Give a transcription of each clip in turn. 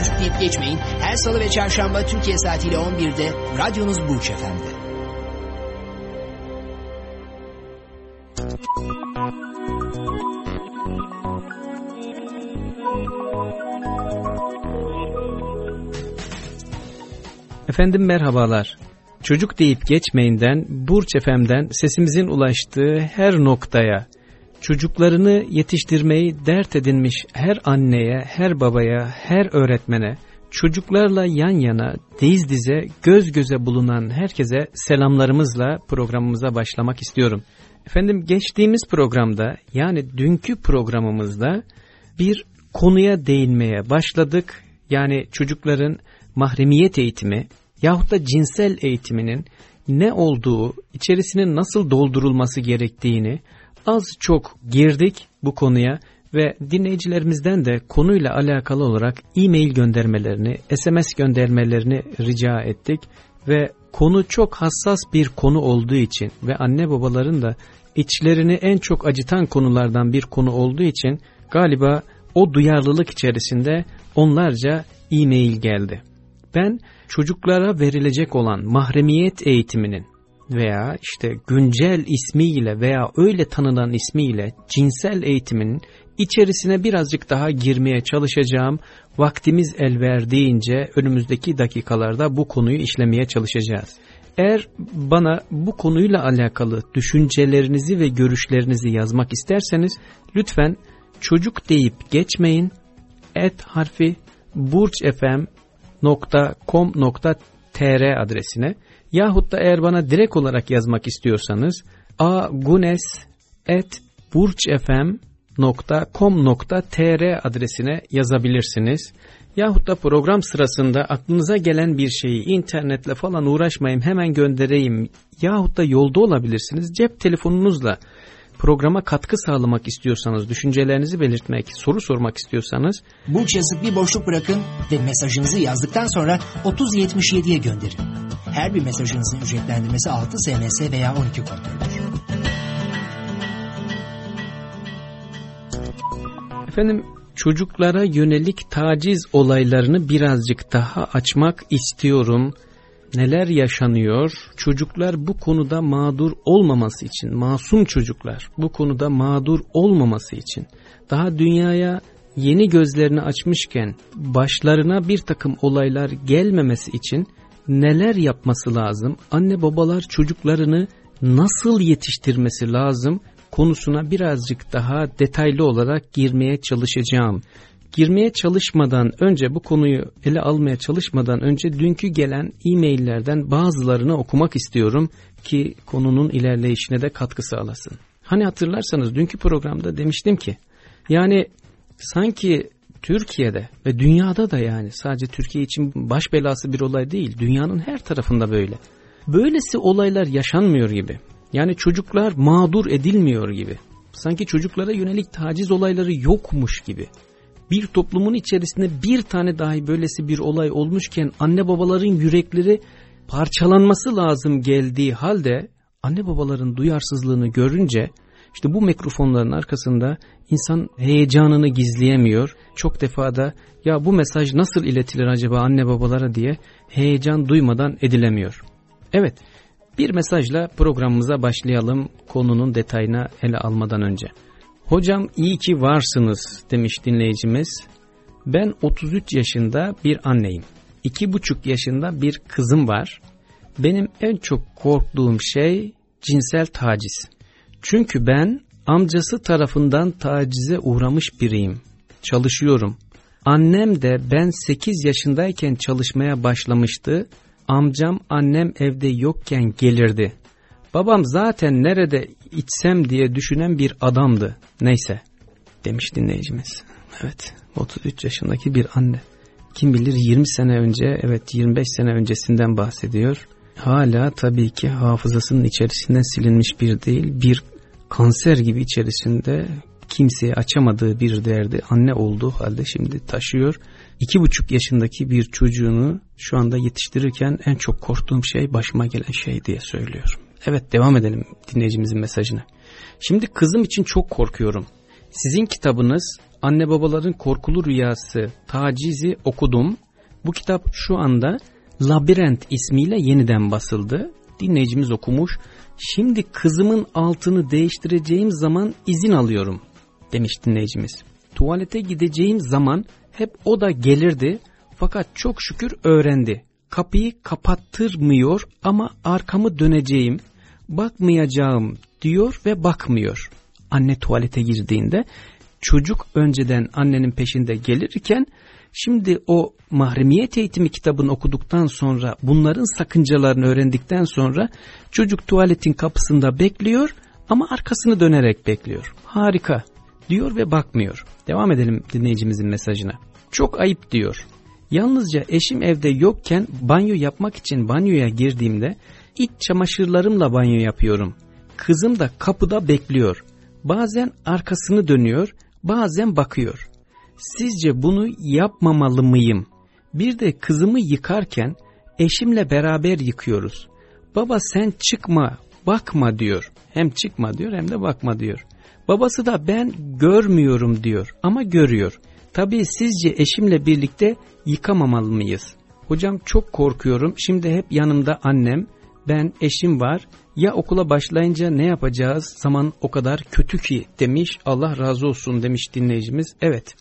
Çocuk deyip geçmeyin. Her salı ve çarşamba Türkiye saatiyle 11'de radyonuz Burç Efendi. Efendim merhabalar. Çocuk deyip geçmeyinden, Burç Efem'den sesimizin ulaştığı her noktaya, çocuklarını yetiştirmeyi dert edinmiş her anneye, her babaya, her öğretmene, çocuklarla yan yana, diz dize, göz göze bulunan herkese selamlarımızla programımıza başlamak istiyorum. Efendim geçtiğimiz programda yani dünkü programımızda bir konuya değinmeye başladık. Yani çocukların mahremiyet eğitimi yahut da cinsel eğitiminin ne olduğu, içerisinin nasıl doldurulması gerektiğini az çok girdik bu konuya ve dinleyicilerimizden de konuyla alakalı olarak e-mail göndermelerini, SMS göndermelerini rica ettik ve konu çok hassas bir konu olduğu için ve anne babaların da içlerini en çok acıtan konulardan bir konu olduğu için galiba o duyarlılık içerisinde onlarca e-mail geldi. Ben çocuklara verilecek olan mahremiyet eğitiminin veya işte güncel ismiyle veya öyle tanınan ismiyle cinsel eğitimin içerisine birazcık daha girmeye çalışacağım. Vaktimiz el verdiğince önümüzdeki dakikalarda bu konuyu işlemeye çalışacağız. Eğer bana bu konuyla alakalı düşüncelerinizi ve görüşlerinizi yazmak isterseniz lütfen çocuk deyip geçmeyin. Et harfi burçfm.com.tr adresine yahut da eğer bana direkt olarak yazmak istiyorsanız agunes.burçfm.com.tr adresine yazabilirsiniz. Yahut da program sırasında aklınıza gelen bir şeyi internetle falan uğraşmayayım hemen göndereyim. Yahut da yolda olabilirsiniz cep telefonunuzla programa katkı sağlamak istiyorsanız, düşüncelerinizi belirtmek, soru sormak istiyorsanız Burç yazıp bir boşluk bırakın ve mesajınızı yazdıktan sonra 3077'ye gönderin. Her bir mesajınızın ücretlendirmesi 6 SMS veya 12 kontroldür. Efendim çocuklara yönelik taciz olaylarını birazcık daha açmak istiyorum neler yaşanıyor? Çocuklar bu konuda mağdur olmaması için, masum çocuklar bu konuda mağdur olmaması için, daha dünyaya yeni gözlerini açmışken başlarına bir takım olaylar gelmemesi için neler yapması lazım? Anne babalar çocuklarını nasıl yetiştirmesi lazım? konusuna birazcık daha detaylı olarak girmeye çalışacağım girmeye çalışmadan önce bu konuyu ele almaya çalışmadan önce dünkü gelen e-maillerden bazılarını okumak istiyorum ki konunun ilerleyişine de katkı sağlasın. Hani hatırlarsanız dünkü programda demiştim ki yani sanki Türkiye'de ve dünyada da yani sadece Türkiye için baş belası bir olay değil dünyanın her tarafında böyle. Böylesi olaylar yaşanmıyor gibi. Yani çocuklar mağdur edilmiyor gibi. Sanki çocuklara yönelik taciz olayları yokmuş gibi bir toplumun içerisinde bir tane dahi böylesi bir olay olmuşken anne babaların yürekleri parçalanması lazım geldiği halde anne babaların duyarsızlığını görünce işte bu mikrofonların arkasında insan heyecanını gizleyemiyor. Çok defada ya bu mesaj nasıl iletilir acaba anne babalara diye heyecan duymadan edilemiyor. Evet bir mesajla programımıza başlayalım konunun detayına ele almadan önce. Hocam iyi ki varsınız demiş dinleyicimiz. Ben 33 yaşında bir anneyim. 2,5 yaşında bir kızım var. Benim en çok korktuğum şey cinsel taciz. Çünkü ben amcası tarafından tacize uğramış biriyim. Çalışıyorum. Annem de ben 8 yaşındayken çalışmaya başlamıştı. Amcam annem evde yokken gelirdi. Babam zaten nerede içsem diye düşünen bir adamdı. Neyse demiş dinleyicimiz. Evet 33 yaşındaki bir anne. kim bilir 20 sene önce evet 25 sene öncesinden bahsediyor. Hala tabii ki hafızasının içerisinden silinmiş bir değil bir kanser gibi içerisinde kimseye açamadığı bir derdi anne olduğu halde şimdi taşıyor. İki buçuk yaşındaki bir çocuğunu şu anda yetiştirirken en çok korktuğum şey başıma gelen şey diye söylüyor. Evet devam edelim dinleyicimizin mesajına. Şimdi kızım için çok korkuyorum. Sizin kitabınız Anne Babaların Korkulu Rüyası Tacizi okudum. Bu kitap şu anda Labirent ismiyle yeniden basıldı. Dinleyicimiz okumuş. Şimdi kızımın altını değiştireceğim zaman izin alıyorum demiş dinleyicimiz. Tuvalete gideceğim zaman hep o da gelirdi fakat çok şükür öğrendi. Kapıyı kapattırmıyor ama arkamı döneceğim, bakmayacağım diyor ve bakmıyor. Anne tuvalete girdiğinde çocuk önceden annenin peşinde gelirken şimdi o mahremiyet eğitimi kitabını okuduktan sonra bunların sakıncalarını öğrendikten sonra çocuk tuvaletin kapısında bekliyor ama arkasını dönerek bekliyor. Harika diyor ve bakmıyor. Devam edelim dinleyicimizin mesajına. Çok ayıp diyor. Yalnızca eşim evde yokken banyo yapmak için banyoya girdiğimde iç çamaşırlarımla banyo yapıyorum. Kızım da kapıda bekliyor. Bazen arkasını dönüyor, bazen bakıyor. Sizce bunu yapmamalı mıyım? Bir de kızımı yıkarken eşimle beraber yıkıyoruz. Baba sen çıkma, bakma diyor. Hem çıkma diyor hem de bakma diyor. Babası da ben görmüyorum diyor ama görüyor. Tabii sizce eşimle birlikte yıkamamalı mıyız? Hocam çok korkuyorum. Şimdi hep yanımda annem, ben, eşim var. Ya okula başlayınca ne yapacağız? Zaman o kadar kötü ki demiş. Allah razı olsun demiş dinleyicimiz. Evet.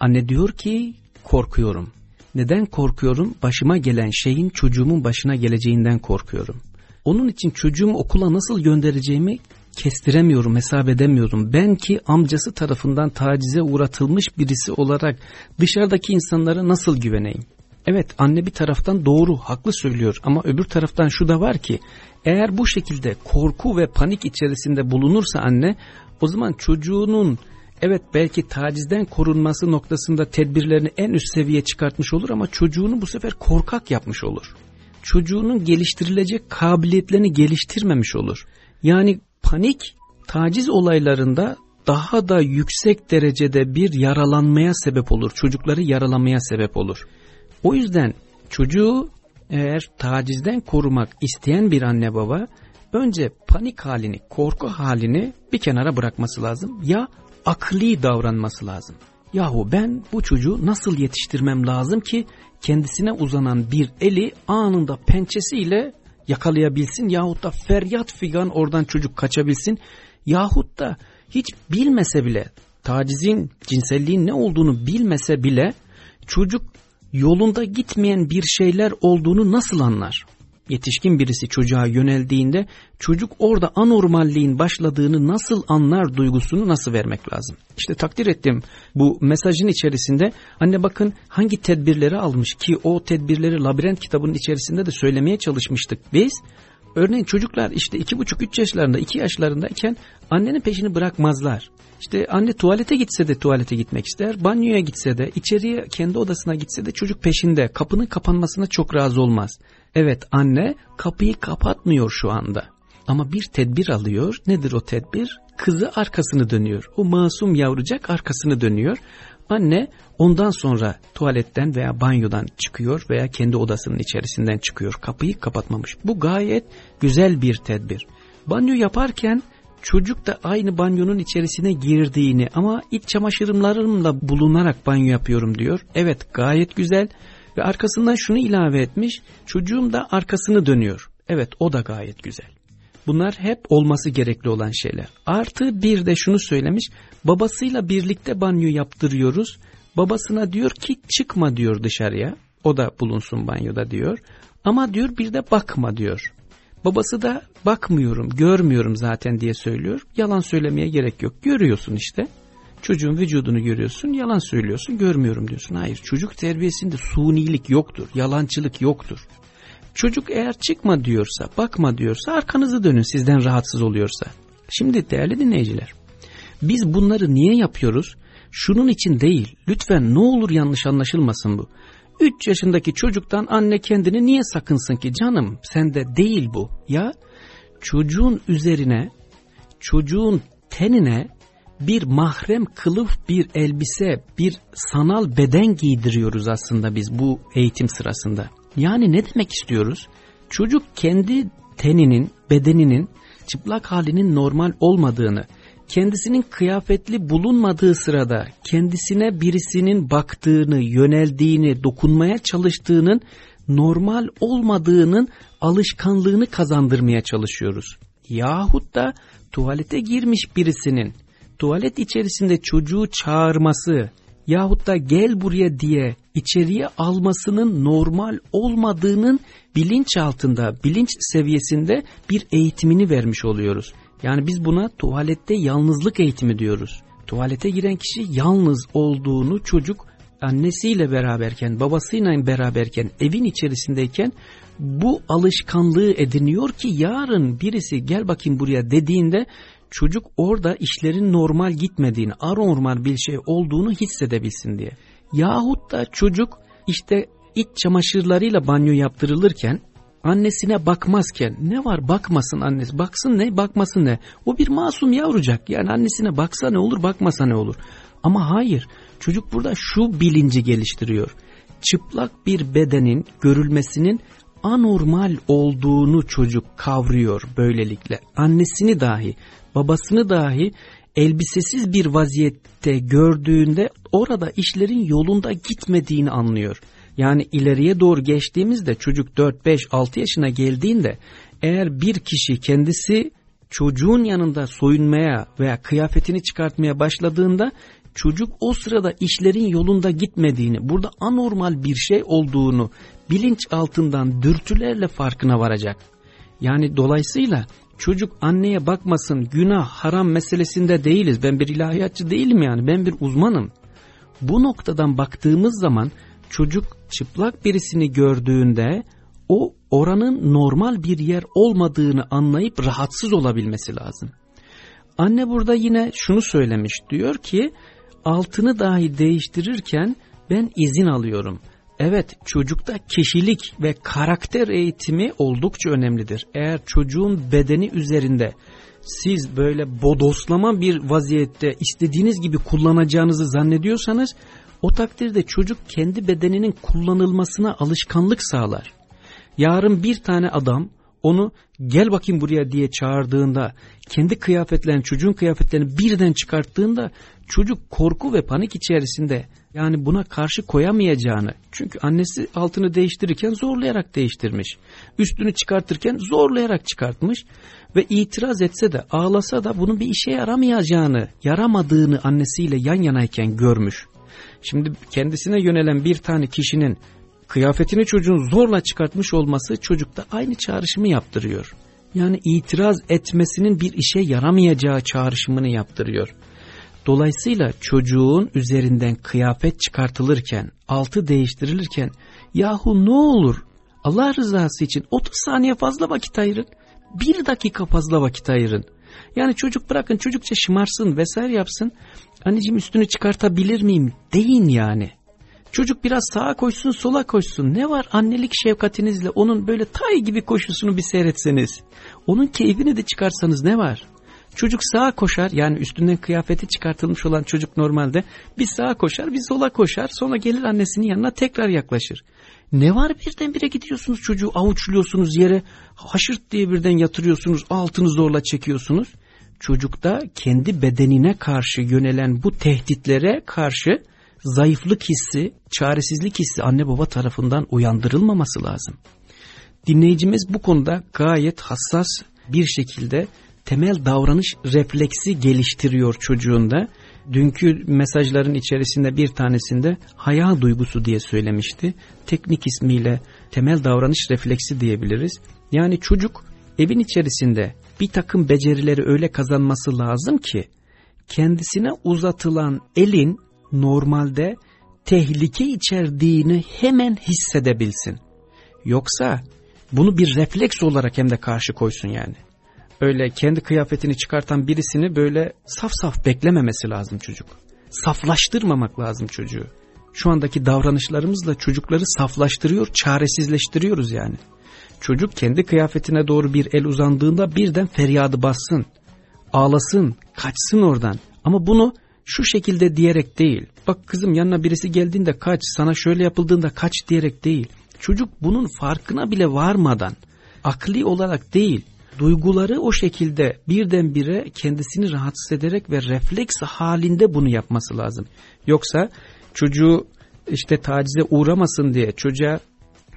Anne diyor ki korkuyorum. Neden korkuyorum? Başıma gelen şeyin çocuğumun başına geleceğinden korkuyorum. Onun için çocuğumu okula nasıl göndereceğimi kestiremiyorum, hesap edemiyorum. Ben ki amcası tarafından tacize uğratılmış birisi olarak dışarıdaki insanlara nasıl güveneyim? Evet anne bir taraftan doğru, haklı söylüyor ama öbür taraftan şu da var ki eğer bu şekilde korku ve panik içerisinde bulunursa anne o zaman çocuğunun evet belki tacizden korunması noktasında tedbirlerini en üst seviyeye çıkartmış olur ama çocuğunu bu sefer korkak yapmış olur. Çocuğunun geliştirilecek kabiliyetlerini geliştirmemiş olur. Yani panik taciz olaylarında daha da yüksek derecede bir yaralanmaya sebep olur. Çocukları yaralamaya sebep olur. O yüzden çocuğu eğer tacizden korumak isteyen bir anne baba önce panik halini, korku halini bir kenara bırakması lazım. Ya akli davranması lazım. Yahu ben bu çocuğu nasıl yetiştirmem lazım ki kendisine uzanan bir eli anında pençesiyle yakalayabilsin yahut da feryat figan oradan çocuk kaçabilsin yahut da hiç bilmese bile tacizin cinselliğin ne olduğunu bilmese bile çocuk yolunda gitmeyen bir şeyler olduğunu nasıl anlar? Yetişkin birisi çocuğa yöneldiğinde çocuk orada anormalliğin başladığını nasıl anlar duygusunu nasıl vermek lazım? İşte takdir ettim bu mesajın içerisinde anne bakın hangi tedbirleri almış ki o tedbirleri labirent kitabının içerisinde de söylemeye çalışmıştık biz. Örneğin çocuklar işte iki buçuk üç yaşlarında iki yaşlarındayken annenin peşini bırakmazlar. İşte anne tuvalete gitse de tuvalete gitmek ister, banyoya gitse de, içeriye kendi odasına gitse de çocuk peşinde, kapının kapanmasına çok razı olmaz. Evet anne kapıyı kapatmıyor şu anda. Ama bir tedbir alıyor. Nedir o tedbir? Kızı arkasını dönüyor. O masum yavrucak arkasını dönüyor. Anne ondan sonra tuvaletten veya banyodan çıkıyor veya kendi odasının içerisinden çıkıyor. Kapıyı kapatmamış. Bu gayet güzel bir tedbir. Banyo yaparken çocuk da aynı banyonun içerisine girdiğini ama iç çamaşırımlarımla bulunarak banyo yapıyorum diyor. Evet gayet güzel ve arkasından şunu ilave etmiş çocuğum da arkasını dönüyor. Evet o da gayet güzel. Bunlar hep olması gerekli olan şeyler. Artı bir de şunu söylemiş babasıyla birlikte banyo yaptırıyoruz. Babasına diyor ki çıkma diyor dışarıya o da bulunsun banyoda diyor. Ama diyor bir de bakma diyor. Babası da bakmıyorum, görmüyorum zaten diye söylüyor. Yalan söylemeye gerek yok. Görüyorsun işte. Çocuğun vücudunu görüyorsun, yalan söylüyorsun, görmüyorum diyorsun. Hayır, çocuk terbiyesinde sunilik yoktur, yalancılık yoktur. Çocuk eğer çıkma diyorsa, bakma diyorsa arkanızı dönün sizden rahatsız oluyorsa. Şimdi değerli dinleyiciler, biz bunları niye yapıyoruz? Şunun için değil, lütfen ne olur yanlış anlaşılmasın bu. 3 yaşındaki çocuktan anne kendini niye sakınsın ki canım sende değil bu ya çocuğun üzerine çocuğun tenine bir mahrem kılıf bir elbise bir sanal beden giydiriyoruz aslında biz bu eğitim sırasında. Yani ne demek istiyoruz? Çocuk kendi teninin bedeninin çıplak halinin normal olmadığını kendisinin kıyafetli bulunmadığı sırada kendisine birisinin baktığını, yöneldiğini, dokunmaya çalıştığının normal olmadığının alışkanlığını kazandırmaya çalışıyoruz. Yahut da tuvalete girmiş birisinin tuvalet içerisinde çocuğu çağırması yahut da gel buraya diye içeriye almasının normal olmadığının bilinç altında, bilinç seviyesinde bir eğitimini vermiş oluyoruz. Yani biz buna tuvalette yalnızlık eğitimi diyoruz. Tuvalete giren kişi yalnız olduğunu çocuk annesiyle beraberken, babasıyla beraberken, evin içerisindeyken bu alışkanlığı ediniyor ki yarın birisi gel bakayım buraya dediğinde çocuk orada işlerin normal gitmediğini, anormal bir şey olduğunu hissedebilsin diye. Yahut da çocuk işte iç çamaşırlarıyla banyo yaptırılırken annesine bakmazken ne var bakmasın annesi? Baksın ne bakmasın ne? O bir masum yavrucak. Yani annesine baksa ne olur bakmasa ne olur? Ama hayır çocuk burada şu bilinci geliştiriyor. Çıplak bir bedenin görülmesinin anormal olduğunu çocuk kavruyor böylelikle. Annesini dahi babasını dahi elbisesiz bir vaziyette gördüğünde orada işlerin yolunda gitmediğini anlıyor. Yani ileriye doğru geçtiğimizde çocuk 4, 5, 6 yaşına geldiğinde eğer bir kişi kendisi çocuğun yanında soyunmaya veya kıyafetini çıkartmaya başladığında çocuk o sırada işlerin yolunda gitmediğini, burada anormal bir şey olduğunu bilinç altından dürtülerle farkına varacak. Yani dolayısıyla çocuk anneye bakmasın günah haram meselesinde değiliz. Ben bir ilahiyatçı değilim yani ben bir uzmanım. Bu noktadan baktığımız zaman çocuk çıplak birisini gördüğünde o oranın normal bir yer olmadığını anlayıp rahatsız olabilmesi lazım. Anne burada yine şunu söylemiş diyor ki altını dahi değiştirirken ben izin alıyorum. Evet çocukta kişilik ve karakter eğitimi oldukça önemlidir. Eğer çocuğun bedeni üzerinde siz böyle bodoslama bir vaziyette istediğiniz gibi kullanacağınızı zannediyorsanız o takdirde çocuk kendi bedeninin kullanılmasına alışkanlık sağlar. Yarın bir tane adam onu gel bakayım buraya diye çağırdığında kendi kıyafetlerini çocuğun kıyafetlerini birden çıkarttığında çocuk korku ve panik içerisinde yani buna karşı koyamayacağını çünkü annesi altını değiştirirken zorlayarak değiştirmiş üstünü çıkartırken zorlayarak çıkartmış ve itiraz etse de ağlasa da bunun bir işe yaramayacağını yaramadığını annesiyle yan yanayken görmüş şimdi kendisine yönelen bir tane kişinin kıyafetini çocuğun zorla çıkartmış olması çocukta aynı çağrışımı yaptırıyor. Yani itiraz etmesinin bir işe yaramayacağı çağrışımını yaptırıyor. Dolayısıyla çocuğun üzerinden kıyafet çıkartılırken, altı değiştirilirken yahu ne olur Allah rızası için 30 saniye fazla vakit ayırın. Bir dakika fazla vakit ayırın. Yani çocuk bırakın çocukça şımarsın vesaire yapsın. Anneciğim üstünü çıkartabilir miyim? Deyin yani. Çocuk biraz sağa koşsun sola koşsun. Ne var annelik şefkatinizle onun böyle tay gibi koşusunu bir seyretseniz. Onun keyfini de çıkarsanız ne var? Çocuk sağa koşar yani üstünden kıyafeti çıkartılmış olan çocuk normalde bir sağa koşar bir sola koşar sonra gelir annesinin yanına tekrar yaklaşır. Ne var birdenbire gidiyorsunuz çocuğu avuçluyorsunuz yere haşırt diye birden yatırıyorsunuz altını zorla çekiyorsunuz. Çocukta kendi bedenine karşı yönelen bu tehditlere karşı zayıflık hissi, çaresizlik hissi anne baba tarafından uyandırılmaması lazım. Dinleyicimiz bu konuda gayet hassas bir şekilde temel davranış refleksi geliştiriyor çocuğunda. Dünkü mesajların içerisinde bir tanesinde haya duygusu diye söylemişti. Teknik ismiyle temel davranış refleksi diyebiliriz. Yani çocuk evin içerisinde bir takım becerileri öyle kazanması lazım ki kendisine uzatılan elin normalde tehlike içerdiğini hemen hissedebilsin. Yoksa bunu bir refleks olarak hem de karşı koysun yani. Öyle kendi kıyafetini çıkartan birisini böyle saf saf beklememesi lazım çocuk. Saflaştırmamak lazım çocuğu. şu andaki davranışlarımızla çocukları saflaştırıyor, çaresizleştiriyoruz yani. Çocuk kendi kıyafetine doğru bir el uzandığında birden feryadı bassın, ağlasın, kaçsın oradan. Ama bunu şu şekilde diyerek değil. Bak kızım yanına birisi geldiğinde kaç, sana şöyle yapıldığında kaç diyerek değil. Çocuk bunun farkına bile varmadan, akli olarak değil, duyguları o şekilde birdenbire kendisini rahatsız ederek ve refleks halinde bunu yapması lazım. Yoksa çocuğu işte tacize uğramasın diye çocuğa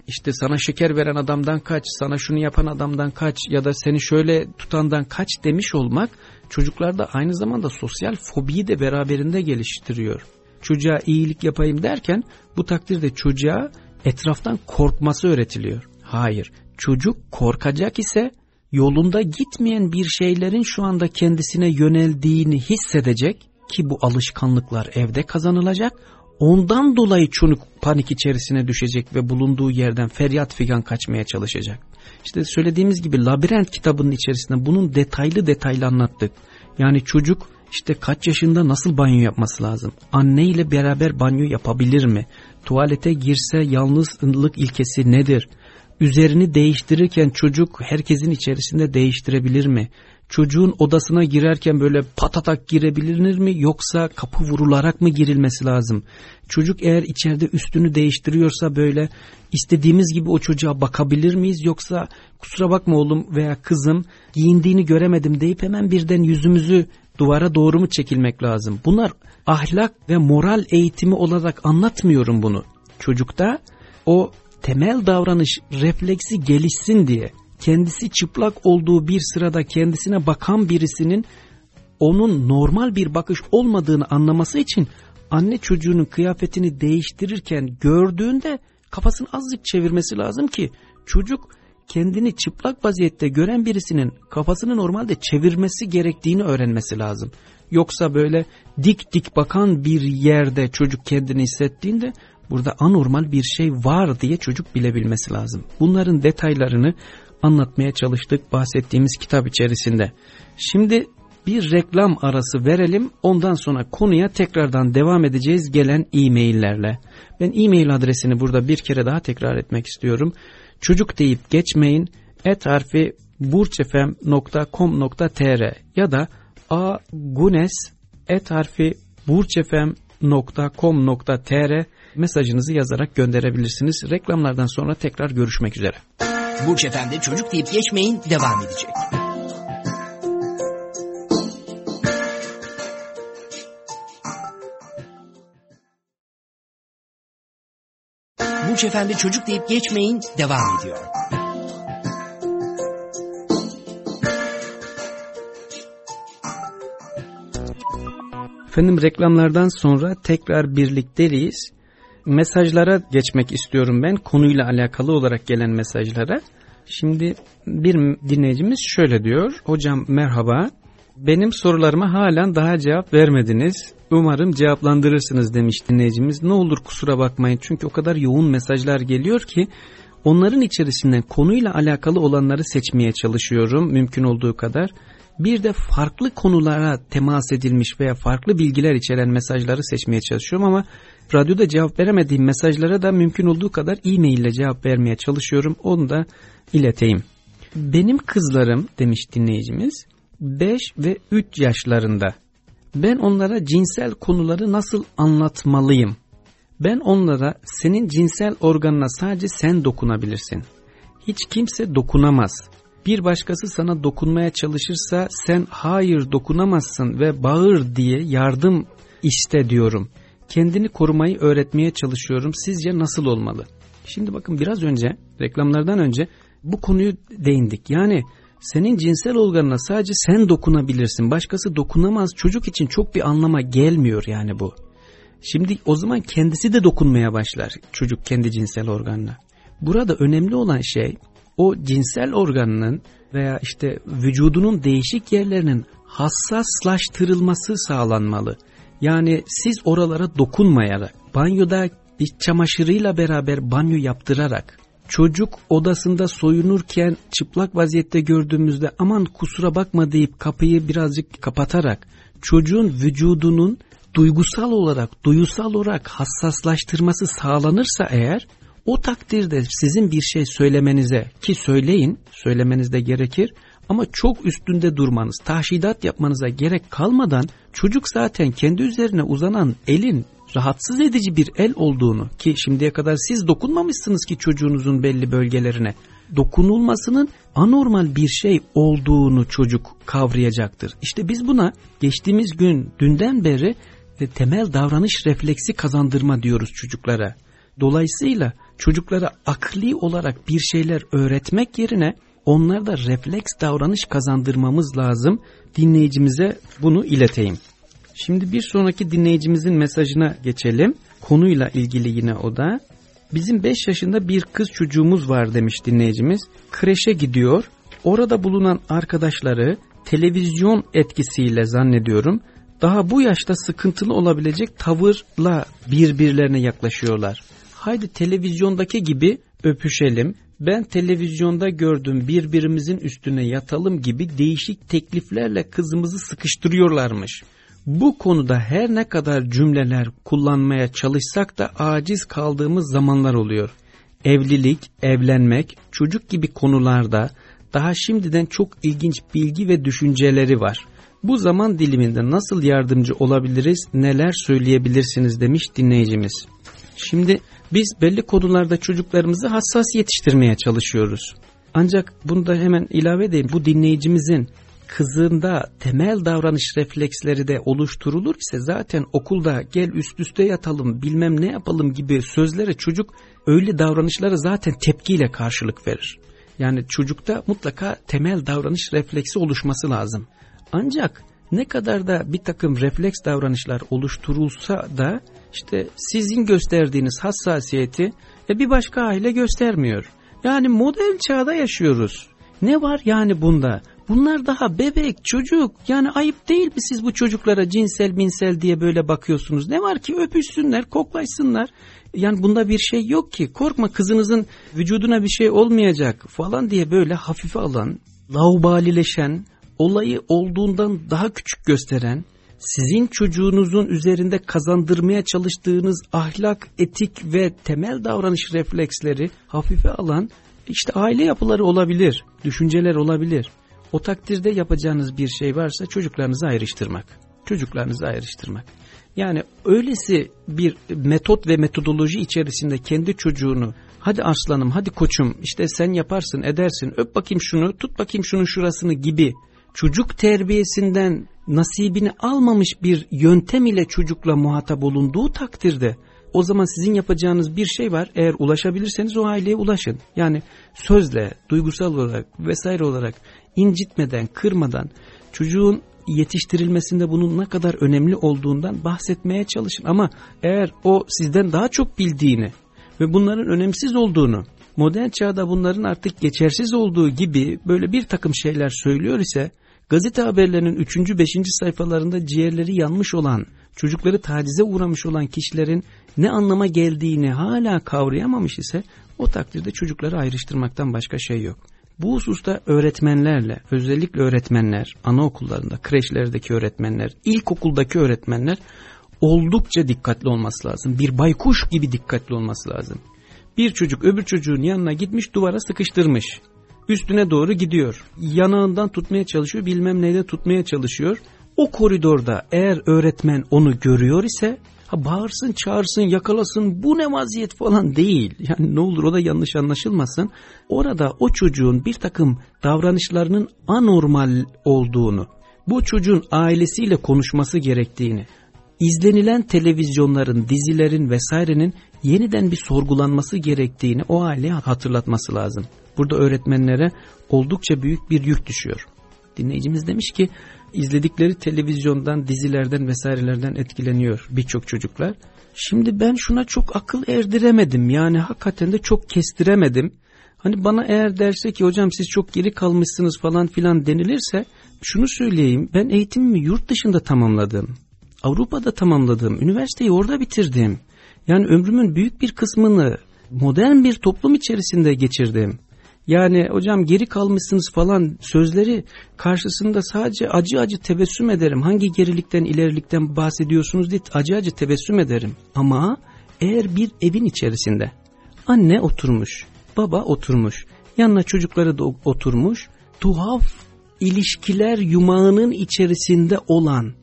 işte sana şeker veren adamdan kaç, sana şunu yapan adamdan kaç ya da seni şöyle tutandan kaç demiş olmak çocuklarda aynı zamanda sosyal fobiyi de beraberinde geliştiriyor. Çocuğa iyilik yapayım derken bu takdirde çocuğa etraftan korkması öğretiliyor. Hayır, çocuk korkacak ise yolunda gitmeyen bir şeylerin şu anda kendisine yöneldiğini hissedecek ki bu alışkanlıklar evde kazanılacak. Ondan dolayı çocuk panik içerisine düşecek ve bulunduğu yerden feryat figan kaçmaya çalışacak. İşte söylediğimiz gibi labirent kitabının içerisinde bunun detaylı detaylı anlattık. Yani çocuk işte kaç yaşında nasıl banyo yapması lazım? Anne ile beraber banyo yapabilir mi? Tuvalete girse yalnızlık ilkesi nedir? Üzerini değiştirirken çocuk herkesin içerisinde değiştirebilir mi? Çocuğun odasına girerken böyle patatak girebilir mi yoksa kapı vurularak mı girilmesi lazım? Çocuk eğer içeride üstünü değiştiriyorsa böyle istediğimiz gibi o çocuğa bakabilir miyiz yoksa kusura bakma oğlum veya kızım giyindiğini göremedim deyip hemen birden yüzümüzü duvara doğru mu çekilmek lazım? Bunlar ahlak ve moral eğitimi olarak anlatmıyorum bunu. Çocukta o temel davranış refleksi gelişsin diye kendisi çıplak olduğu bir sırada kendisine bakan birisinin onun normal bir bakış olmadığını anlaması için anne çocuğunun kıyafetini değiştirirken gördüğünde kafasını azıcık çevirmesi lazım ki çocuk kendini çıplak vaziyette gören birisinin kafasını normalde çevirmesi gerektiğini öğrenmesi lazım. Yoksa böyle dik dik bakan bir yerde çocuk kendini hissettiğinde burada anormal bir şey var diye çocuk bilebilmesi lazım. Bunların detaylarını anlatmaya çalıştık bahsettiğimiz kitap içerisinde. Şimdi bir reklam arası verelim ondan sonra konuya tekrardan devam edeceğiz gelen e-maillerle. Ben e-mail adresini burada bir kere daha tekrar etmek istiyorum. Çocuk deyip geçmeyin et harfi burçefem.com.tr ya da agunes et harfi burçefem.com.tr mesajınızı yazarak gönderebilirsiniz. Reklamlardan sonra tekrar görüşmek üzere. Burç Efendi çocuk deyip geçmeyin devam edecek. Burç Efendi çocuk deyip geçmeyin devam ediyor. Efendim reklamlardan sonra tekrar birlikteyiz. Mesajlara geçmek istiyorum ben konuyla alakalı olarak gelen mesajlara. Şimdi bir dinleyicimiz şöyle diyor. Hocam merhaba. Benim sorularıma halen daha cevap vermediniz. Umarım cevaplandırırsınız demiş dinleyicimiz. Ne olur kusura bakmayın çünkü o kadar yoğun mesajlar geliyor ki onların içerisinden konuyla alakalı olanları seçmeye çalışıyorum mümkün olduğu kadar. Bir de farklı konulara temas edilmiş veya farklı bilgiler içeren mesajları seçmeye çalışıyorum ama radyoda cevap veremediğim mesajlara da mümkün olduğu kadar e-mail ile cevap vermeye çalışıyorum. Onu da ileteyim. Benim kızlarım demiş dinleyicimiz 5 ve 3 yaşlarında. Ben onlara cinsel konuları nasıl anlatmalıyım? Ben onlara senin cinsel organına sadece sen dokunabilirsin. Hiç kimse dokunamaz. Bir başkası sana dokunmaya çalışırsa sen hayır dokunamazsın ve bağır diye yardım iste diyorum. Kendini korumayı öğretmeye çalışıyorum. Sizce nasıl olmalı? Şimdi bakın biraz önce reklamlardan önce bu konuyu değindik. Yani senin cinsel organına sadece sen dokunabilirsin. Başkası dokunamaz. Çocuk için çok bir anlama gelmiyor yani bu. Şimdi o zaman kendisi de dokunmaya başlar çocuk kendi cinsel organına. Burada önemli olan şey o cinsel organının veya işte vücudunun değişik yerlerinin hassaslaştırılması sağlanmalı. Yani siz oralara dokunmayarak, banyoda iç çamaşırıyla beraber banyo yaptırarak, çocuk odasında soyunurken çıplak vaziyette gördüğümüzde aman kusura bakma deyip kapıyı birazcık kapatarak, çocuğun vücudunun duygusal olarak, duyusal olarak hassaslaştırması sağlanırsa eğer o takdirde sizin bir şey söylemenize ki söyleyin, söylemeniz de gerekir ama çok üstünde durmanız, tahşidat yapmanıza gerek kalmadan çocuk zaten kendi üzerine uzanan elin rahatsız edici bir el olduğunu ki şimdiye kadar siz dokunmamışsınız ki çocuğunuzun belli bölgelerine dokunulmasının anormal bir şey olduğunu çocuk kavrayacaktır. İşte biz buna geçtiğimiz gün dünden beri e, temel davranış refleksi kazandırma diyoruz çocuklara. Dolayısıyla çocuklara akli olarak bir şeyler öğretmek yerine onlarda refleks davranış kazandırmamız lazım. Dinleyicimize bunu ileteyim. Şimdi bir sonraki dinleyicimizin mesajına geçelim. Konuyla ilgili yine o da. Bizim 5 yaşında bir kız çocuğumuz var demiş dinleyicimiz. Kreşe gidiyor. Orada bulunan arkadaşları televizyon etkisiyle zannediyorum daha bu yaşta sıkıntılı olabilecek tavırla birbirlerine yaklaşıyorlar. Haydi televizyondaki gibi öpüşelim, ben televizyonda gördüm birbirimizin üstüne yatalım gibi değişik tekliflerle kızımızı sıkıştırıyorlarmış. Bu konuda her ne kadar cümleler kullanmaya çalışsak da aciz kaldığımız zamanlar oluyor. Evlilik, evlenmek, çocuk gibi konularda daha şimdiden çok ilginç bilgi ve düşünceleri var. Bu zaman diliminde nasıl yardımcı olabiliriz, neler söyleyebilirsiniz demiş dinleyicimiz. Şimdi biz belli konularda çocuklarımızı hassas yetiştirmeye çalışıyoruz. Ancak bunu da hemen ilave edeyim. Bu dinleyicimizin kızında temel davranış refleksleri de oluşturulur ise zaten okulda gel üst üste yatalım bilmem ne yapalım gibi sözlere çocuk öyle davranışlara zaten tepkiyle karşılık verir. Yani çocukta mutlaka temel davranış refleksi oluşması lazım. Ancak ne kadar da bir takım refleks davranışlar oluşturulsa da işte sizin gösterdiğiniz hassasiyeti e, bir başka aile göstermiyor. Yani modern çağda yaşıyoruz. Ne var yani bunda? Bunlar daha bebek, çocuk. Yani ayıp değil mi siz bu çocuklara cinsel binsel diye böyle bakıyorsunuz? Ne var ki öpüşsünler, koklaşsınlar. Yani bunda bir şey yok ki. Korkma kızınızın vücuduna bir şey olmayacak falan diye böyle hafife alan, laubalileşen, olayı olduğundan daha küçük gösteren, sizin çocuğunuzun üzerinde kazandırmaya çalıştığınız ahlak, etik ve temel davranış refleksleri hafife alan işte aile yapıları olabilir, düşünceler olabilir. O takdirde yapacağınız bir şey varsa çocuklarınızı ayrıştırmak. Çocuklarınızı ayrıştırmak. Yani öylesi bir metot ve metodoloji içerisinde kendi çocuğunu hadi aslanım hadi koçum işte sen yaparsın edersin öp bakayım şunu tut bakayım şunun şurasını gibi çocuk terbiyesinden nasibini almamış bir yöntem ile çocukla muhatap olunduğu takdirde o zaman sizin yapacağınız bir şey var. Eğer ulaşabilirseniz o aileye ulaşın. Yani sözle, duygusal olarak vesaire olarak incitmeden, kırmadan çocuğun yetiştirilmesinde bunun ne kadar önemli olduğundan bahsetmeye çalışın. Ama eğer o sizden daha çok bildiğini ve bunların önemsiz olduğunu, modern çağda bunların artık geçersiz olduğu gibi böyle bir takım şeyler söylüyor ise Gazete haberlerinin 3. 5. sayfalarında ciğerleri yanmış olan, çocukları tacize uğramış olan kişilerin ne anlama geldiğini hala kavrayamamış ise o takdirde çocukları ayrıştırmaktan başka şey yok. Bu hususta öğretmenlerle, özellikle öğretmenler, anaokullarında, kreşlerdeki öğretmenler, ilkokuldaki öğretmenler oldukça dikkatli olması lazım. Bir baykuş gibi dikkatli olması lazım. Bir çocuk öbür çocuğun yanına gitmiş duvara sıkıştırmış üstüne doğru gidiyor. Yanağından tutmaya çalışıyor bilmem neyde tutmaya çalışıyor. O koridorda eğer öğretmen onu görüyor ise ha bağırsın çağırsın yakalasın bu ne vaziyet falan değil. Yani ne olur o da yanlış anlaşılmasın. Orada o çocuğun bir takım davranışlarının anormal olduğunu, bu çocuğun ailesiyle konuşması gerektiğini, izlenilen televizyonların, dizilerin vesairenin yeniden bir sorgulanması gerektiğini o aileye hatırlatması lazım. Burada öğretmenlere oldukça büyük bir yük düşüyor. Dinleyicimiz demiş ki izledikleri televizyondan, dizilerden vesairelerden etkileniyor birçok çocuklar. Şimdi ben şuna çok akıl erdiremedim. Yani hakikaten de çok kestiremedim. Hani bana eğer derse ki hocam siz çok geri kalmışsınız falan filan denilirse şunu söyleyeyim. Ben eğitimimi yurt dışında tamamladım. Avrupa'da tamamladım. Üniversiteyi orada bitirdim. Yani ömrümün büyük bir kısmını modern bir toplum içerisinde geçirdim. Yani hocam geri kalmışsınız falan sözleri karşısında sadece acı acı tebessüm ederim. Hangi gerilikten ilerilikten bahsediyorsunuz diye acı acı tebessüm ederim. Ama eğer bir evin içerisinde anne oturmuş, baba oturmuş, yanına çocukları da oturmuş, tuhaf ilişkiler yumağının içerisinde olan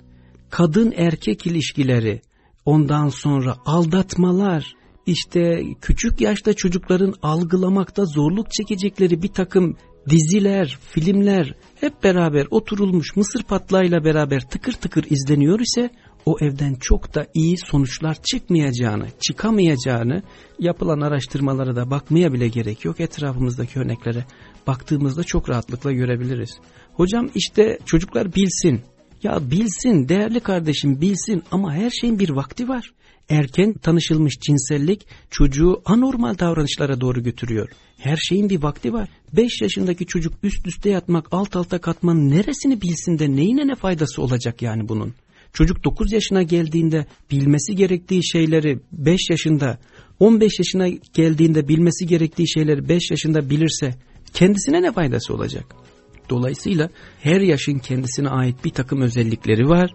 kadın erkek ilişkileri, ondan sonra aldatmalar, işte küçük yaşta çocukların algılamakta zorluk çekecekleri bir takım diziler, filmler hep beraber oturulmuş mısır patlağıyla beraber tıkır tıkır izleniyor ise o evden çok da iyi sonuçlar çıkmayacağını, çıkamayacağını yapılan araştırmalara da bakmaya bile gerek yok. Etrafımızdaki örneklere baktığımızda çok rahatlıkla görebiliriz. Hocam işte çocuklar bilsin. Ya bilsin değerli kardeşim bilsin ama her şeyin bir vakti var erken tanışılmış cinsellik çocuğu anormal davranışlara doğru götürüyor. Her şeyin bir vakti var. 5 yaşındaki çocuk üst üste yatmak, alt alta katmanın neresini bilsin de neyine ne faydası olacak yani bunun? Çocuk 9 yaşına geldiğinde bilmesi gerektiği şeyleri 5 yaşında, 15 yaşına geldiğinde bilmesi gerektiği şeyleri 5 yaşında bilirse kendisine ne faydası olacak? Dolayısıyla her yaşın kendisine ait bir takım özellikleri var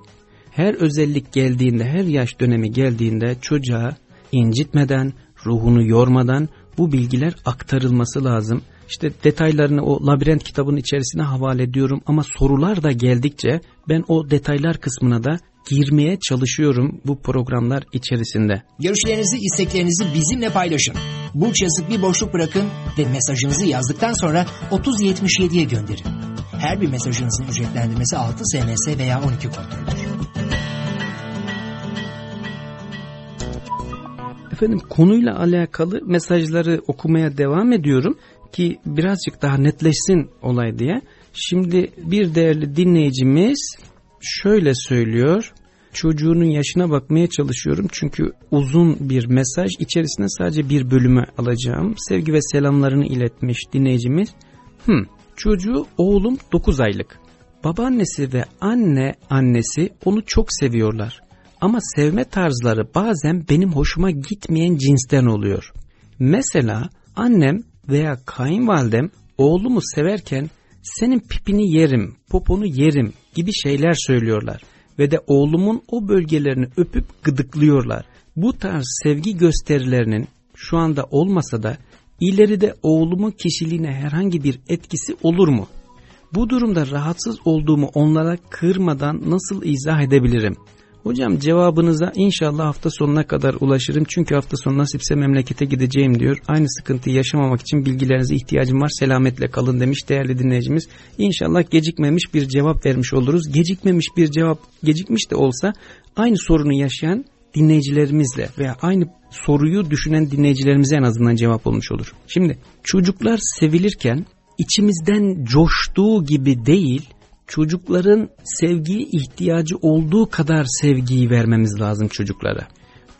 her özellik geldiğinde, her yaş dönemi geldiğinde çocuğa incitmeden, ruhunu yormadan bu bilgiler aktarılması lazım. İşte detaylarını o labirent kitabının içerisine havale ediyorum ama sorular da geldikçe ben o detaylar kısmına da girmeye çalışıyorum bu programlar içerisinde. Görüşlerinizi, isteklerinizi bizimle paylaşın. Burç yazıp bir boşluk bırakın ve mesajınızı yazdıktan sonra 3077'ye gönderin. Her bir mesajınızın ücretlendirmesi 6 SMS veya 12 kontrolüdür. Efendim konuyla alakalı mesajları okumaya devam ediyorum ki birazcık daha netleşsin olay diye. Şimdi bir değerli dinleyicimiz şöyle söylüyor. Çocuğunun yaşına bakmaya çalışıyorum çünkü uzun bir mesaj içerisinde sadece bir bölümü alacağım. Sevgi ve selamlarını iletmiş dinleyicimiz. Hmm, çocuğu oğlum 9 aylık. Babaannesi ve anne annesi onu çok seviyorlar. Ama sevme tarzları bazen benim hoşuma gitmeyen cinsten oluyor. Mesela annem veya kayınvalidem oğlumu severken senin pipini yerim, poponu yerim gibi şeyler söylüyorlar. Ve de oğlumun o bölgelerini öpüp gıdıklıyorlar. Bu tarz sevgi gösterilerinin şu anda olmasa da ileride oğlumun kişiliğine herhangi bir etkisi olur mu? Bu durumda rahatsız olduğumu onlara kırmadan nasıl izah edebilirim? Hocam cevabınıza inşallah hafta sonuna kadar ulaşırım. Çünkü hafta sonu nasipse memlekete gideceğim diyor. Aynı sıkıntıyı yaşamamak için bilgilerinize ihtiyacım var. Selametle kalın demiş değerli dinleyicimiz. İnşallah gecikmemiş bir cevap vermiş oluruz. Gecikmemiş bir cevap gecikmiş de olsa aynı sorunu yaşayan dinleyicilerimizle veya aynı soruyu düşünen dinleyicilerimize en azından cevap olmuş olur. Şimdi çocuklar sevilirken içimizden coştuğu gibi değil çocukların sevgiye ihtiyacı olduğu kadar sevgiyi vermemiz lazım çocuklara.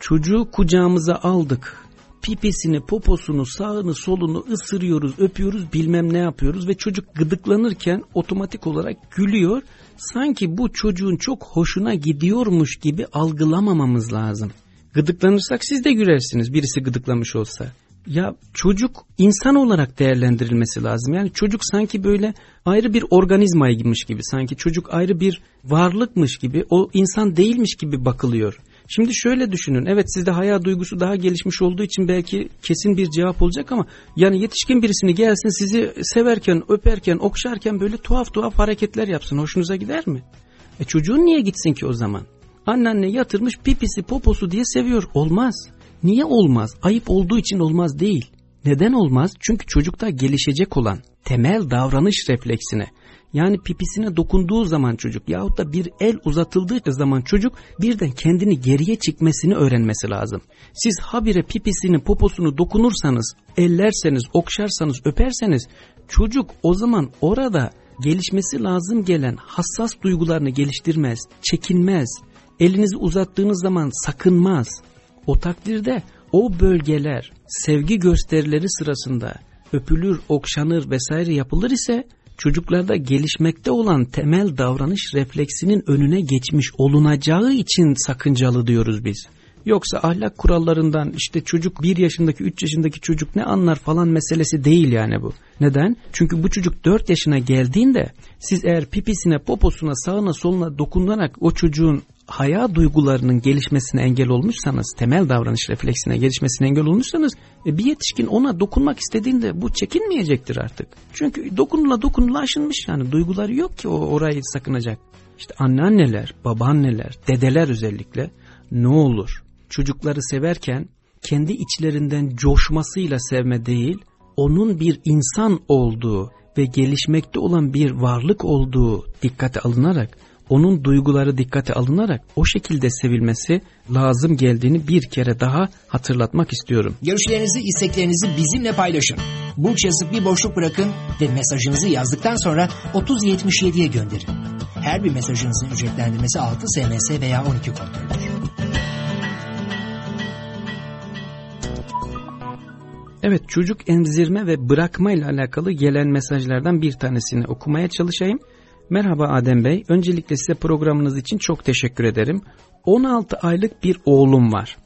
Çocuğu kucağımıza aldık. Pipisini, poposunu, sağını, solunu ısırıyoruz, öpüyoruz, bilmem ne yapıyoruz ve çocuk gıdıklanırken otomatik olarak gülüyor. Sanki bu çocuğun çok hoşuna gidiyormuş gibi algılamamamız lazım. Gıdıklanırsak siz de gülersiniz birisi gıdıklamış olsa. Ya çocuk insan olarak değerlendirilmesi lazım. Yani çocuk sanki böyle ayrı bir organizmaymış gibi, sanki çocuk ayrı bir varlıkmış gibi, o insan değilmiş gibi bakılıyor. Şimdi şöyle düşünün, evet sizde haya duygusu daha gelişmiş olduğu için belki kesin bir cevap olacak ama yani yetişkin birisini gelsin sizi severken, öperken, okşarken böyle tuhaf tuhaf hareketler yapsın. Hoşunuza gider mi? E çocuğun niye gitsin ki o zaman? Anneanne yatırmış pipisi poposu diye seviyor. Olmaz. Niye olmaz? Ayıp olduğu için olmaz değil. Neden olmaz? Çünkü çocukta gelişecek olan temel davranış refleksine yani pipisine dokunduğu zaman çocuk yahut da bir el uzatıldığı zaman çocuk birden kendini geriye çekmesini öğrenmesi lazım. Siz habire pipisini poposunu dokunursanız, ellerseniz, okşarsanız, öperseniz çocuk o zaman orada gelişmesi lazım gelen hassas duygularını geliştirmez, çekinmez, elinizi uzattığınız zaman sakınmaz. O takdirde o bölgeler sevgi gösterileri sırasında öpülür, okşanır vesaire yapılır ise çocuklarda gelişmekte olan temel davranış refleksinin önüne geçmiş olunacağı için sakıncalı diyoruz biz. Yoksa ahlak kurallarından işte çocuk bir yaşındaki üç yaşındaki çocuk ne anlar falan meselesi değil yani bu. Neden? Çünkü bu çocuk dört yaşına geldiğinde siz eğer pipisine poposuna sağına soluna dokunarak o çocuğun haya duygularının gelişmesine engel olmuşsanız, temel davranış refleksine gelişmesine engel olmuşsanız e, bir yetişkin ona dokunmak istediğinde bu çekinmeyecektir artık. Çünkü dokunula dokunula aşınmış yani duyguları yok ki o orayı sakınacak. İşte anneanneler, babaanneler, dedeler özellikle ne olur çocukları severken kendi içlerinden coşmasıyla sevme değil, onun bir insan olduğu ve gelişmekte olan bir varlık olduğu dikkate alınarak, onun duyguları dikkate alınarak o şekilde sevilmesi lazım geldiğini bir kere daha hatırlatmak istiyorum. Görüşlerinizi, isteklerinizi bizimle paylaşın. Burç yazıp bir boşluk bırakın ve mesajınızı yazdıktan sonra 3077'ye gönderin. Her bir mesajınızın ücretlendirmesi 6 SMS veya 12 kontroldür. Evet çocuk emzirme ve bırakma ile alakalı gelen mesajlardan bir tanesini okumaya çalışayım. Merhaba Adem Bey. Öncelikle size programınız için çok teşekkür ederim. 16 aylık bir oğlum var.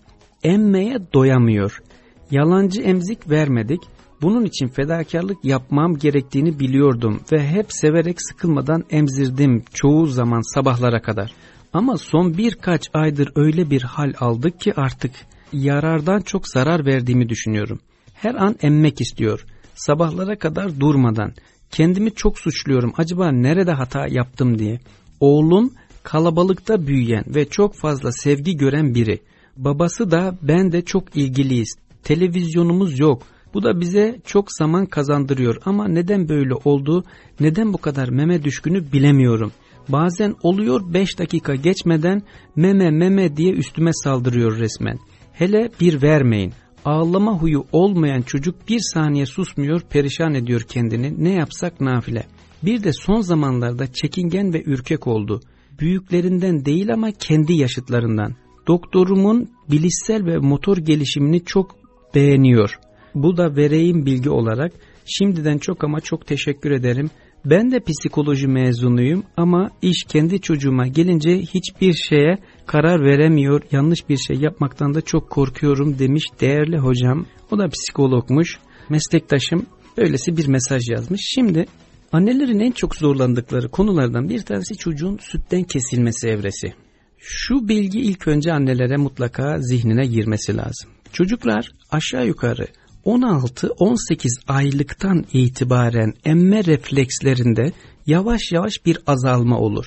Emmeye doyamıyor. Yalancı emzik vermedik. Bunun için fedakarlık yapmam gerektiğini biliyordum ve hep severek sıkılmadan emzirdim çoğu zaman sabahlara kadar. Ama son birkaç aydır öyle bir hal aldık ki artık yarardan çok zarar verdiğimi düşünüyorum. Her an emmek istiyor. Sabahlara kadar durmadan. Kendimi çok suçluyorum. Acaba nerede hata yaptım diye. Oğlum kalabalıkta büyüyen ve çok fazla sevgi gören biri. Babası da ben de çok ilgiliyiz. Televizyonumuz yok. Bu da bize çok zaman kazandırıyor ama neden böyle oldu, neden bu kadar meme düşkünü bilemiyorum. Bazen oluyor 5 dakika geçmeden meme meme diye üstüme saldırıyor resmen. Hele bir vermeyin. Ağlama huyu olmayan çocuk bir saniye susmuyor, perişan ediyor kendini. Ne yapsak nafile. Bir de son zamanlarda çekingen ve ürkek oldu. Büyüklerinden değil ama kendi yaşıtlarından. Doktorumun bilişsel ve motor gelişimini çok beğeniyor. Bu da vereyim bilgi olarak. Şimdiden çok ama çok teşekkür ederim. Ben de psikoloji mezunuyum ama iş kendi çocuğuma gelince hiçbir şeye karar veremiyor, yanlış bir şey yapmaktan da çok korkuyorum demiş değerli hocam. O da psikologmuş. Meslektaşım böylesi bir mesaj yazmış. Şimdi annelerin en çok zorlandıkları konulardan bir tanesi çocuğun sütten kesilmesi evresi. Şu bilgi ilk önce annelere mutlaka zihnine girmesi lazım. Çocuklar aşağı yukarı 16-18 aylıktan itibaren emme reflekslerinde yavaş yavaş bir azalma olur.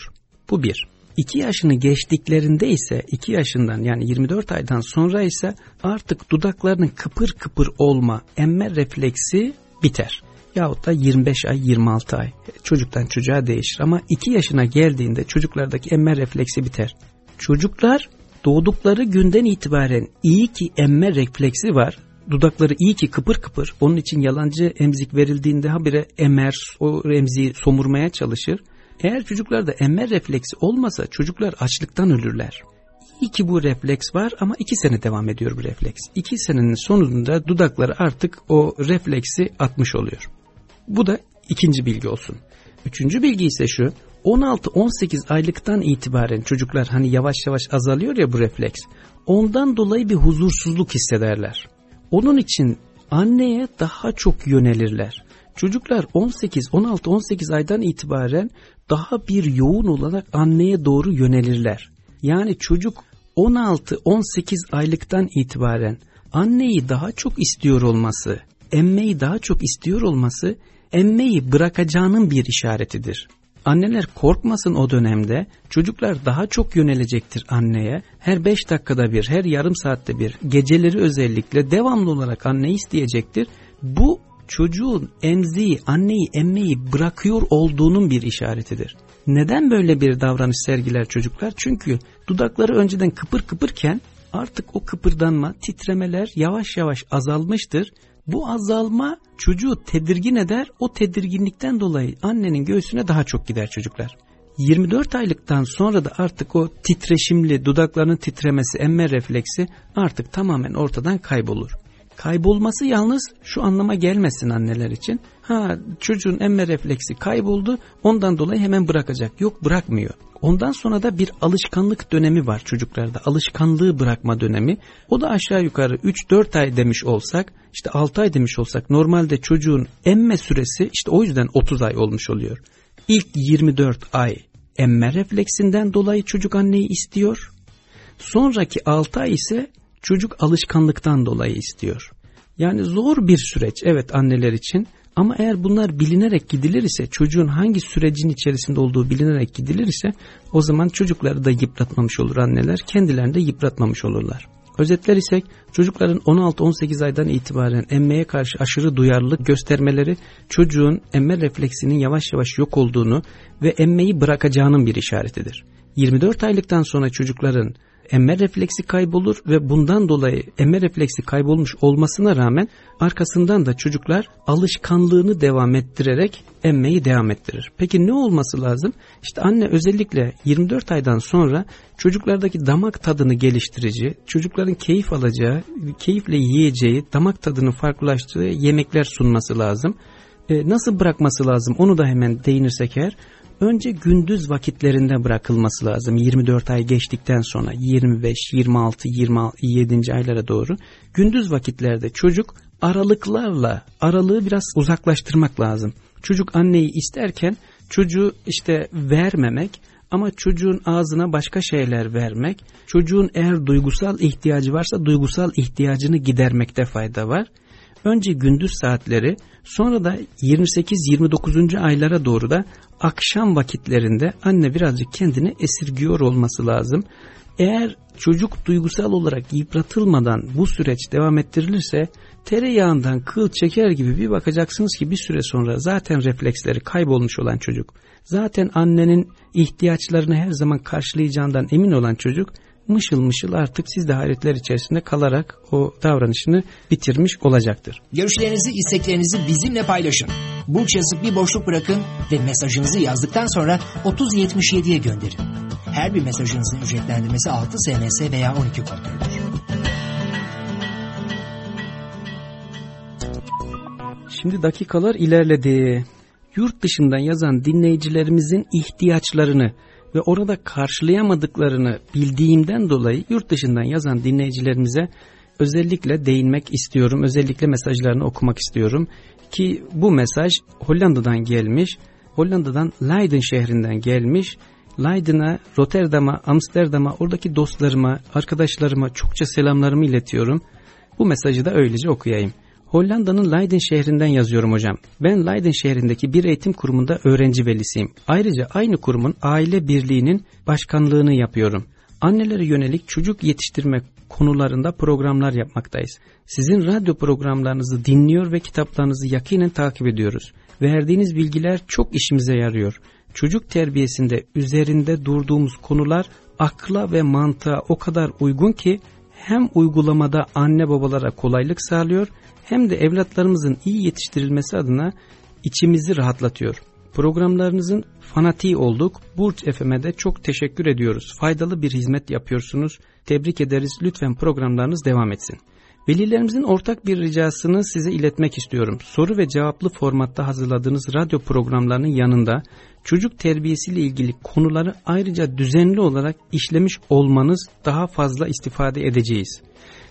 Bu bir. 2 yaşını geçtiklerinde ise 2 yaşından yani 24 aydan sonra ise artık dudaklarının kıpır kıpır olma emme refleksi biter. Yahut da 25 ay 26 ay çocuktan çocuğa değişir ama 2 yaşına geldiğinde çocuklardaki emme refleksi biter. Çocuklar doğdukları günden itibaren iyi ki emme refleksi var dudakları iyi ki kıpır kıpır. Onun için yalancı emzik verildiğinde habire emer, o emziği somurmaya çalışır. Eğer çocuklarda emmer refleksi olmasa çocuklar açlıktan ölürler. İyi ki bu refleks var ama iki sene devam ediyor bu refleks. İki senenin sonunda dudakları artık o refleksi atmış oluyor. Bu da ikinci bilgi olsun. Üçüncü bilgi ise şu. 16-18 aylıktan itibaren çocuklar hani yavaş yavaş azalıyor ya bu refleks. Ondan dolayı bir huzursuzluk hissederler. Onun için anneye daha çok yönelirler. Çocuklar 18, 16, 18 aydan itibaren daha bir yoğun olarak anneye doğru yönelirler. Yani çocuk 16, 18 aylıktan itibaren anneyi daha çok istiyor olması, emmeyi daha çok istiyor olması emmeyi bırakacağının bir işaretidir. Anneler korkmasın o dönemde çocuklar daha çok yönelecektir anneye. Her 5 dakikada bir, her yarım saatte bir, geceleri özellikle devamlı olarak anneyi isteyecektir. Bu çocuğun emziği, anneyi emmeyi bırakıyor olduğunun bir işaretidir. Neden böyle bir davranış sergiler çocuklar? Çünkü dudakları önceden kıpır kıpırken artık o kıpırdanma, titremeler yavaş yavaş azalmıştır bu azalma çocuğu tedirgin eder. O tedirginlikten dolayı annenin göğsüne daha çok gider çocuklar. 24 aylıktan sonra da artık o titreşimli dudaklarının titremesi, emme refleksi artık tamamen ortadan kaybolur. Kaybolması yalnız şu anlama gelmesin anneler için. Ha çocuğun emme refleksi kayboldu ondan dolayı hemen bırakacak. Yok bırakmıyor. Ondan sonra da bir alışkanlık dönemi var çocuklarda. Alışkanlığı bırakma dönemi. O da aşağı yukarı 3-4 ay demiş olsak, işte 6 ay demiş olsak normalde çocuğun emme süresi işte o yüzden 30 ay olmuş oluyor. İlk 24 ay emme refleksinden dolayı çocuk anneyi istiyor. Sonraki 6 ay ise çocuk alışkanlıktan dolayı istiyor. Yani zor bir süreç evet anneler için ama eğer bunlar bilinerek gidilir ise çocuğun hangi sürecin içerisinde olduğu bilinerek gidilir ise o zaman çocukları da yıpratmamış olur anneler kendilerini de yıpratmamış olurlar. Özetler ise çocukların 16-18 aydan itibaren emmeye karşı aşırı duyarlılık göstermeleri çocuğun emme refleksinin yavaş yavaş yok olduğunu ve emmeyi bırakacağının bir işaretidir. 24 aylıktan sonra çocukların emme refleksi kaybolur ve bundan dolayı emme refleksi kaybolmuş olmasına rağmen arkasından da çocuklar alışkanlığını devam ettirerek emmeyi devam ettirir. Peki ne olması lazım? İşte anne özellikle 24 aydan sonra çocuklardaki damak tadını geliştirici, çocukların keyif alacağı, keyifle yiyeceği, damak tadını farklılaştığı yemekler sunması lazım. E, nasıl bırakması lazım onu da hemen değinirsek eğer önce gündüz vakitlerinde bırakılması lazım. 24 ay geçtikten sonra 25, 26, 27. aylara doğru gündüz vakitlerde çocuk aralıklarla aralığı biraz uzaklaştırmak lazım. Çocuk anneyi isterken çocuğu işte vermemek ama çocuğun ağzına başka şeyler vermek, çocuğun eğer duygusal ihtiyacı varsa duygusal ihtiyacını gidermekte fayda var. Önce gündüz saatleri sonra da 28-29. aylara doğru da akşam vakitlerinde anne birazcık kendini esirgiyor olması lazım. Eğer çocuk duygusal olarak yıpratılmadan bu süreç devam ettirilirse tereyağından kıl çeker gibi bir bakacaksınız ki bir süre sonra zaten refleksleri kaybolmuş olan çocuk, zaten annenin ihtiyaçlarını her zaman karşılayacağından emin olan çocuk mışıl mışıl artık siz de hayretler içerisinde kalarak o davranışını bitirmiş olacaktır. Görüşlerinizi, isteklerinizi bizimle paylaşın. Burç yazıp bir boşluk bırakın ve mesajınızı yazdıktan sonra 3077'ye gönderin. Her bir mesajınızın ücretlendirmesi 6 SMS veya 12 kontroldür. Şimdi dakikalar ilerledi. Yurt dışından yazan dinleyicilerimizin ihtiyaçlarını ve orada karşılayamadıklarını bildiğimden dolayı yurt dışından yazan dinleyicilerimize özellikle değinmek istiyorum. Özellikle mesajlarını okumak istiyorum ki bu mesaj Hollanda'dan gelmiş. Hollanda'dan Leiden şehrinden gelmiş. Leiden'a, Rotterdam'a, Amsterdam'a, oradaki dostlarıma, arkadaşlarıma çokça selamlarımı iletiyorum. Bu mesajı da öylece okuyayım. Hollanda'nın Leiden şehrinden yazıyorum hocam. Ben Leiden şehrindeki bir eğitim kurumunda öğrenci velisiyim. Ayrıca aynı kurumun aile birliğinin başkanlığını yapıyorum. Annelere yönelik çocuk yetiştirme konularında programlar yapmaktayız. Sizin radyo programlarınızı dinliyor ve kitaplarınızı yakinen takip ediyoruz. Verdiğiniz bilgiler çok işimize yarıyor. Çocuk terbiyesinde üzerinde durduğumuz konular akla ve mantığa o kadar uygun ki hem uygulamada anne babalara kolaylık sağlıyor hem de evlatlarımızın iyi yetiştirilmesi adına içimizi rahatlatıyor. Programlarınızın fanatiği olduk. Burç FM'e de çok teşekkür ediyoruz. Faydalı bir hizmet yapıyorsunuz. Tebrik ederiz. Lütfen programlarınız devam etsin. Velilerimizin ortak bir ricasını size iletmek istiyorum. Soru ve cevaplı formatta hazırladığınız radyo programlarının yanında çocuk terbiyesiyle ilgili konuları ayrıca düzenli olarak işlemiş olmanız daha fazla istifade edeceğiz.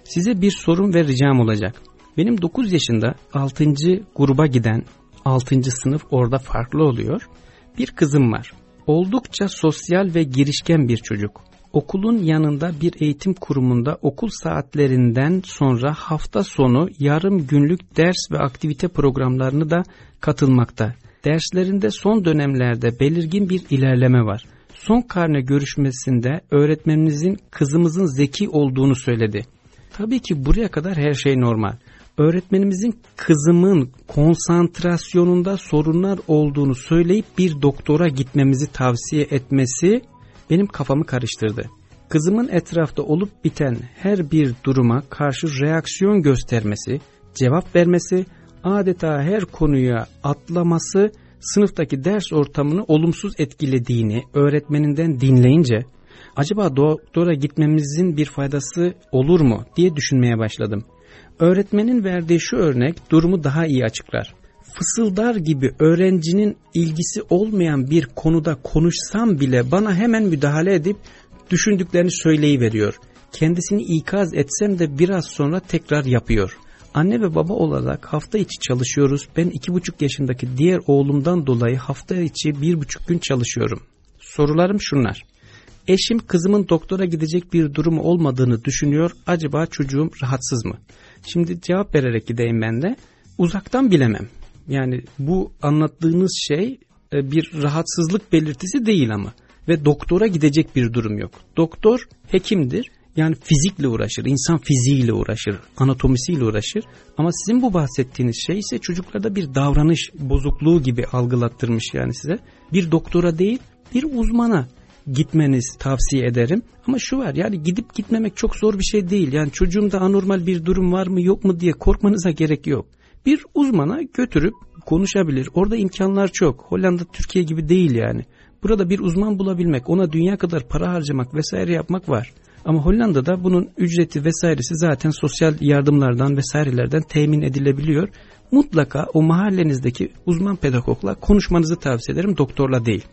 Size bir sorum ve ricam olacak. Benim 9 yaşında 6. gruba giden 6. sınıf orada farklı oluyor. Bir kızım var. Oldukça sosyal ve girişken bir çocuk. Okulun yanında bir eğitim kurumunda okul saatlerinden sonra hafta sonu yarım günlük ders ve aktivite programlarını da katılmakta. Derslerinde son dönemlerde belirgin bir ilerleme var. Son karne görüşmesinde öğretmenimizin kızımızın zeki olduğunu söyledi. Tabii ki buraya kadar her şey normal öğretmenimizin kızımın konsantrasyonunda sorunlar olduğunu söyleyip bir doktora gitmemizi tavsiye etmesi benim kafamı karıştırdı. Kızımın etrafta olup biten her bir duruma karşı reaksiyon göstermesi, cevap vermesi, adeta her konuya atlaması sınıftaki ders ortamını olumsuz etkilediğini öğretmeninden dinleyince acaba doktora gitmemizin bir faydası olur mu diye düşünmeye başladım. Öğretmenin verdiği şu örnek durumu daha iyi açıklar. Fısıldar gibi öğrencinin ilgisi olmayan bir konuda konuşsam bile bana hemen müdahale edip düşündüklerini söyleyiveriyor. Kendisini ikaz etsem de biraz sonra tekrar yapıyor. Anne ve baba olarak hafta içi çalışıyoruz. Ben iki buçuk yaşındaki diğer oğlumdan dolayı hafta içi bir buçuk gün çalışıyorum. Sorularım şunlar. Eşim kızımın doktora gidecek bir durumu olmadığını düşünüyor. Acaba çocuğum rahatsız mı? Şimdi cevap vererek gideyim ben de. Uzaktan bilemem. Yani bu anlattığınız şey e, bir rahatsızlık belirtisi değil ama. Ve doktora gidecek bir durum yok. Doktor hekimdir. Yani fizikle uğraşır, insan fiziğiyle uğraşır, anatomisiyle uğraşır. Ama sizin bu bahsettiğiniz şey ise çocuklarda bir davranış bozukluğu gibi algılattırmış yani size. Bir doktora değil, bir uzmana gitmeniz tavsiye ederim. Ama şu var yani gidip gitmemek çok zor bir şey değil. Yani çocuğumda anormal bir durum var mı yok mu diye korkmanıza gerek yok. Bir uzmana götürüp konuşabilir. Orada imkanlar çok. Hollanda Türkiye gibi değil yani. Burada bir uzman bulabilmek, ona dünya kadar para harcamak vesaire yapmak var. Ama Hollanda'da bunun ücreti vesairesi zaten sosyal yardımlardan vesairelerden temin edilebiliyor. Mutlaka o mahallenizdeki uzman pedagogla konuşmanızı tavsiye ederim doktorla değil.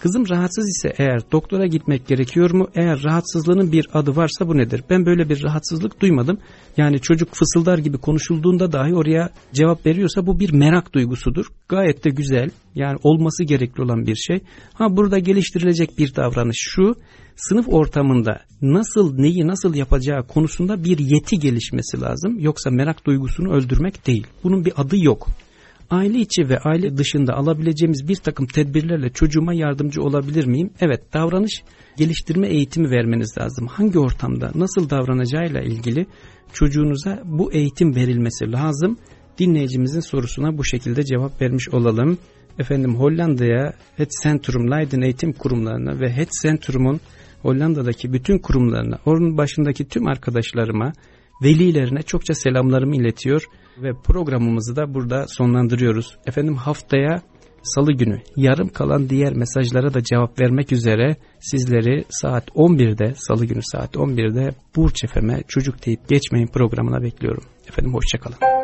Kızım rahatsız ise eğer doktora gitmek gerekiyor mu? Eğer rahatsızlığının bir adı varsa bu nedir? Ben böyle bir rahatsızlık duymadım. Yani çocuk fısıldar gibi konuşulduğunda dahi oraya cevap veriyorsa bu bir merak duygusudur. Gayet de güzel. Yani olması gerekli olan bir şey. Ha burada geliştirilecek bir davranış şu. Sınıf ortamında nasıl neyi nasıl yapacağı konusunda bir yeti gelişmesi lazım. Yoksa merak duygusunu öldürmek değil. Bunun bir adı yok aile içi ve aile dışında alabileceğimiz bir takım tedbirlerle çocuğuma yardımcı olabilir miyim? Evet davranış geliştirme eğitimi vermeniz lazım. Hangi ortamda nasıl davranacağıyla ilgili çocuğunuza bu eğitim verilmesi lazım. Dinleyicimizin sorusuna bu şekilde cevap vermiş olalım. Efendim Hollanda'ya Het Centrum Leiden eğitim kurumlarına ve Het Centrum'un Hollanda'daki bütün kurumlarına, onun başındaki tüm arkadaşlarıma, velilerine çokça selamlarımı iletiyor ve programımızı da burada sonlandırıyoruz. Efendim haftaya salı günü yarım kalan diğer mesajlara da cevap vermek üzere sizleri saat 11'de salı günü saat 11'de Burç Efem'e çocuk deyip geçmeyin programına bekliyorum. Efendim hoşçakalın.